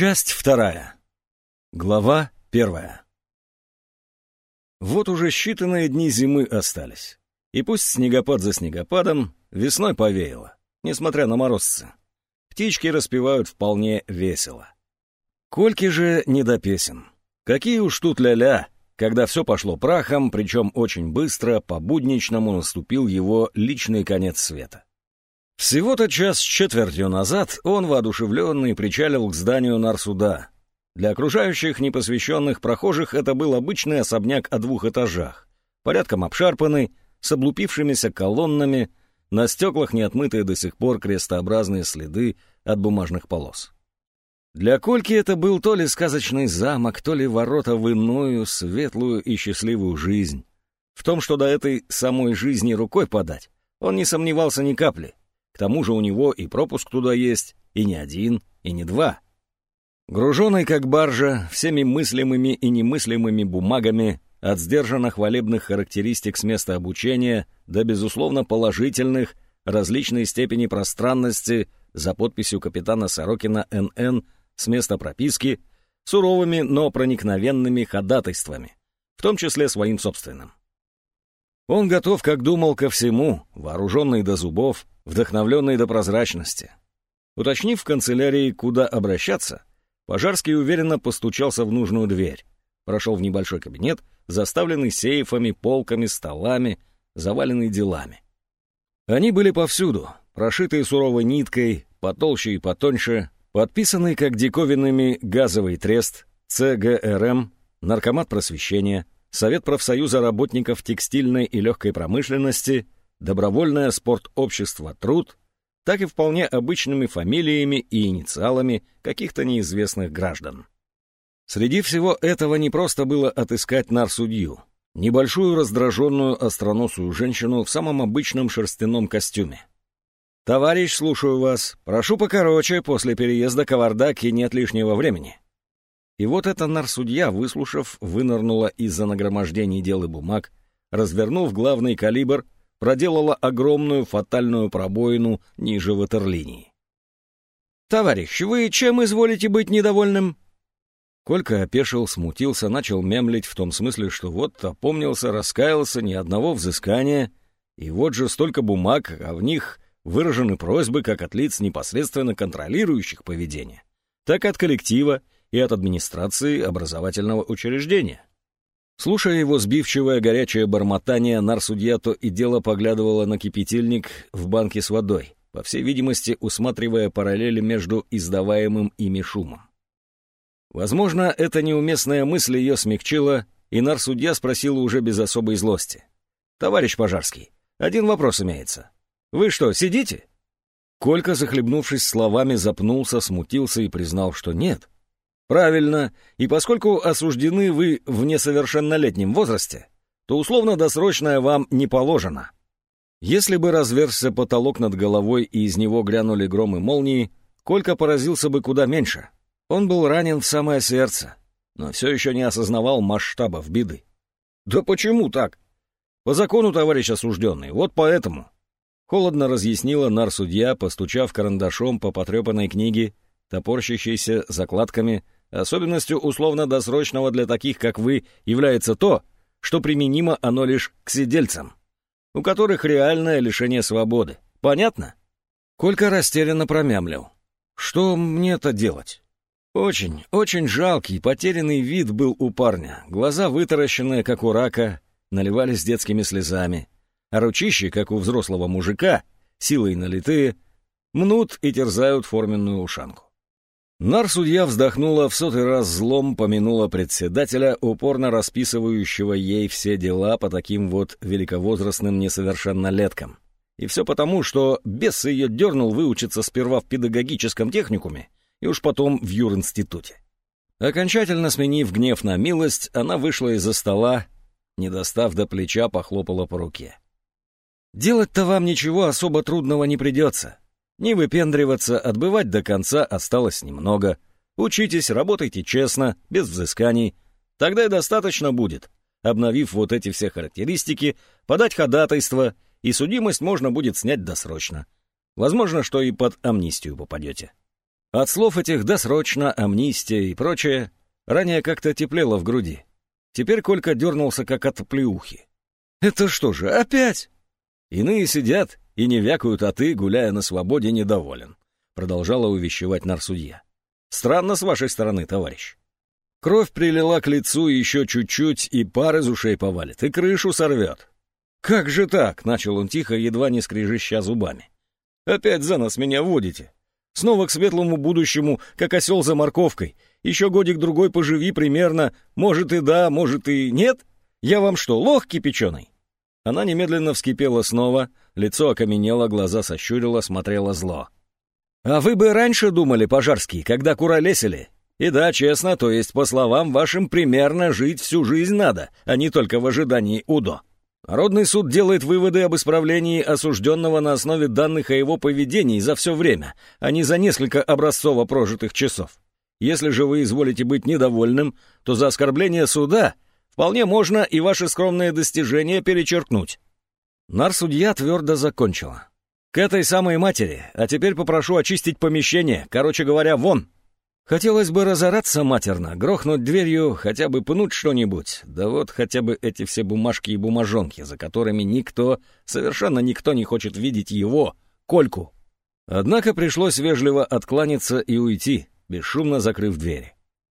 Часть вторая. Глава первая. Вот уже считанные дни зимы остались. И пусть снегопад за снегопадом, весной повеяло, несмотря на морозцы. Птички распевают вполне весело. Кольки же не до песен. Какие уж тут ля-ля, когда все пошло прахом, причем очень быстро, по-будничному наступил его личный конец света. Всего-то час с четвертью назад он, воодушевленный, причалил к зданию нарсуда. Для окружающих непосвященных прохожих это был обычный особняк о двух этажах, порядком обшарпанный, с облупившимися колоннами, на стеклах не отмытые до сих пор крестообразные следы от бумажных полос. Для Кольки это был то ли сказочный замок, то ли ворота в иную, светлую и счастливую жизнь. В том, что до этой самой жизни рукой подать, он не сомневался ни капли. Тому же у него и пропуск туда есть, и не один, и не два. Груженный как баржа, всеми мыслимыми и немыслимыми бумагами, от сдержанно хвалебных характеристик с места обучения до, безусловно, положительных, различной степени пространности за подписью капитана Сорокина НН с места прописки, суровыми, но проникновенными ходатайствами, в том числе своим собственным. Он готов, как думал, ко всему, вооруженный до зубов, вдохновленный до прозрачности. Уточнив в канцелярии, куда обращаться, Пожарский уверенно постучался в нужную дверь, прошел в небольшой кабинет, заставленный сейфами, полками, столами, заваленный делами. Они были повсюду, прошитые суровой ниткой, потолще и потоньше, подписанные как диковинными газовый трест, ЦГРМ, Наркомат просвещения, Совет профсоюза работников текстильной и легкой промышленности, Добровольное спортобщество «Труд», так и вполне обычными фамилиями и инициалами каких-то неизвестных граждан. Среди всего этого не просто было отыскать нарсудью, небольшую раздраженную остроносую женщину в самом обычном шерстяном костюме. «Товарищ, слушаю вас. Прошу покороче, после переезда кавардаки нет лишнего времени». И вот эта нарсудья, выслушав, вынырнула из-за нагромождений дел и бумаг, развернув главный калибр, проделала огромную фатальную пробоину ниже ватерлинии. «Товарищ, вы чем изволите быть недовольным?» Колька опешил, смутился, начал мямлить в том смысле, что вот опомнился, раскаялся, ни одного взыскания, и вот же столько бумаг, а в них выражены просьбы как от лиц, непосредственно контролирующих поведение, так и от коллектива и от администрации образовательного учреждения. Слушая его сбивчивое горячее бормотание, нарсудья то и дело поглядывала на кипятильник в банке с водой, по всей видимости, усматривая параллели между издаваемым ими шумом. Возможно, эта неуместная мысль ее смягчила, и нарсудья спросила уже без особой злости. «Товарищ Пожарский, один вопрос имеется. Вы что, сидите?» Колька, захлебнувшись словами, запнулся, смутился и признал, что нет. Правильно, и поскольку осуждены вы в несовершеннолетнем возрасте, то условно-досрочное вам не положено. Если бы разверзся потолок над головой и из него глянули громы молнии, Колька поразился бы куда меньше. Он был ранен в самое сердце, но все еще не осознавал масштабов беды. Да почему так? По закону, товарищ осужденный, вот поэтому. Холодно разъяснила нарсудья, постучав карандашом по потрепанной книге, топорщащейся закладками, Особенностью условно-досрочного для таких, как вы, является то, что применимо оно лишь к сидельцам, у которых реальное лишение свободы. Понятно? Колька растерянно промямлил. Что мне-то делать? Очень, очень жалкий, потерянный вид был у парня. Глаза вытаращенные, как у рака, наливались детскими слезами. А ручищи, как у взрослого мужика, силой налитые, мнут и терзают форменную ушанку. Нар-судья вздохнула в сотый раз злом, помянула председателя, упорно расписывающего ей все дела по таким вот великовозрастным несовершеннолеткам. И все потому, что бес ее дернул выучиться сперва в педагогическом техникуме и уж потом в юринституте. Окончательно сменив гнев на милость, она вышла из-за стола, не достав до плеча, похлопала по руке. «Делать-то вам ничего особо трудного не придется. Не выпендриваться, отбывать до конца осталось немного. Учитесь, работайте честно, без взысканий. Тогда и достаточно будет. Обновив вот эти все характеристики, подать ходатайство, и судимость можно будет снять досрочно. Возможно, что и под амнистию попадете. От слов этих «досрочно», «амнистия» и прочее ранее как-то теплело в груди. Теперь Колька дернулся, как от плеухи. «Это что же, опять?» Иные сидят и не вякают, а ты, гуляя на свободе, недоволен. Продолжала увещевать нарсудья. Странно с вашей стороны, товарищ. Кровь прилила к лицу еще чуть-чуть, и пар из ушей повалит, и крышу сорвет. «Как же так?» — начал он тихо, едва не скрежеща зубами. «Опять за нас меня водите. Снова к светлому будущему, как осел за морковкой. Еще годик-другой поживи примерно. Может и да, может и нет. Я вам что, лох кипяченый?» Она немедленно вскипела снова, лицо окаменело, глаза сощурило, смотрела зло. «А вы бы раньше думали, Пожарский, когда куролесили? И да, честно, то есть, по словам вашим, примерно жить всю жизнь надо, а не только в ожидании УДО. Народный суд делает выводы об исправлении осужденного на основе данных о его поведении за все время, а не за несколько образцово прожитых часов. Если же вы изволите быть недовольным, то за оскорбление суда вполне можно и ваши скромные достижения перечеркнуть. Нар-судья твердо закончила. К этой самой матери, а теперь попрошу очистить помещение, короче говоря, вон. Хотелось бы разораться матерно, грохнуть дверью, хотя бы пнуть что-нибудь. Да вот хотя бы эти все бумажки и бумажонки, за которыми никто, совершенно никто не хочет видеть его, Кольку. Однако пришлось вежливо откланяться и уйти, бесшумно закрыв двери.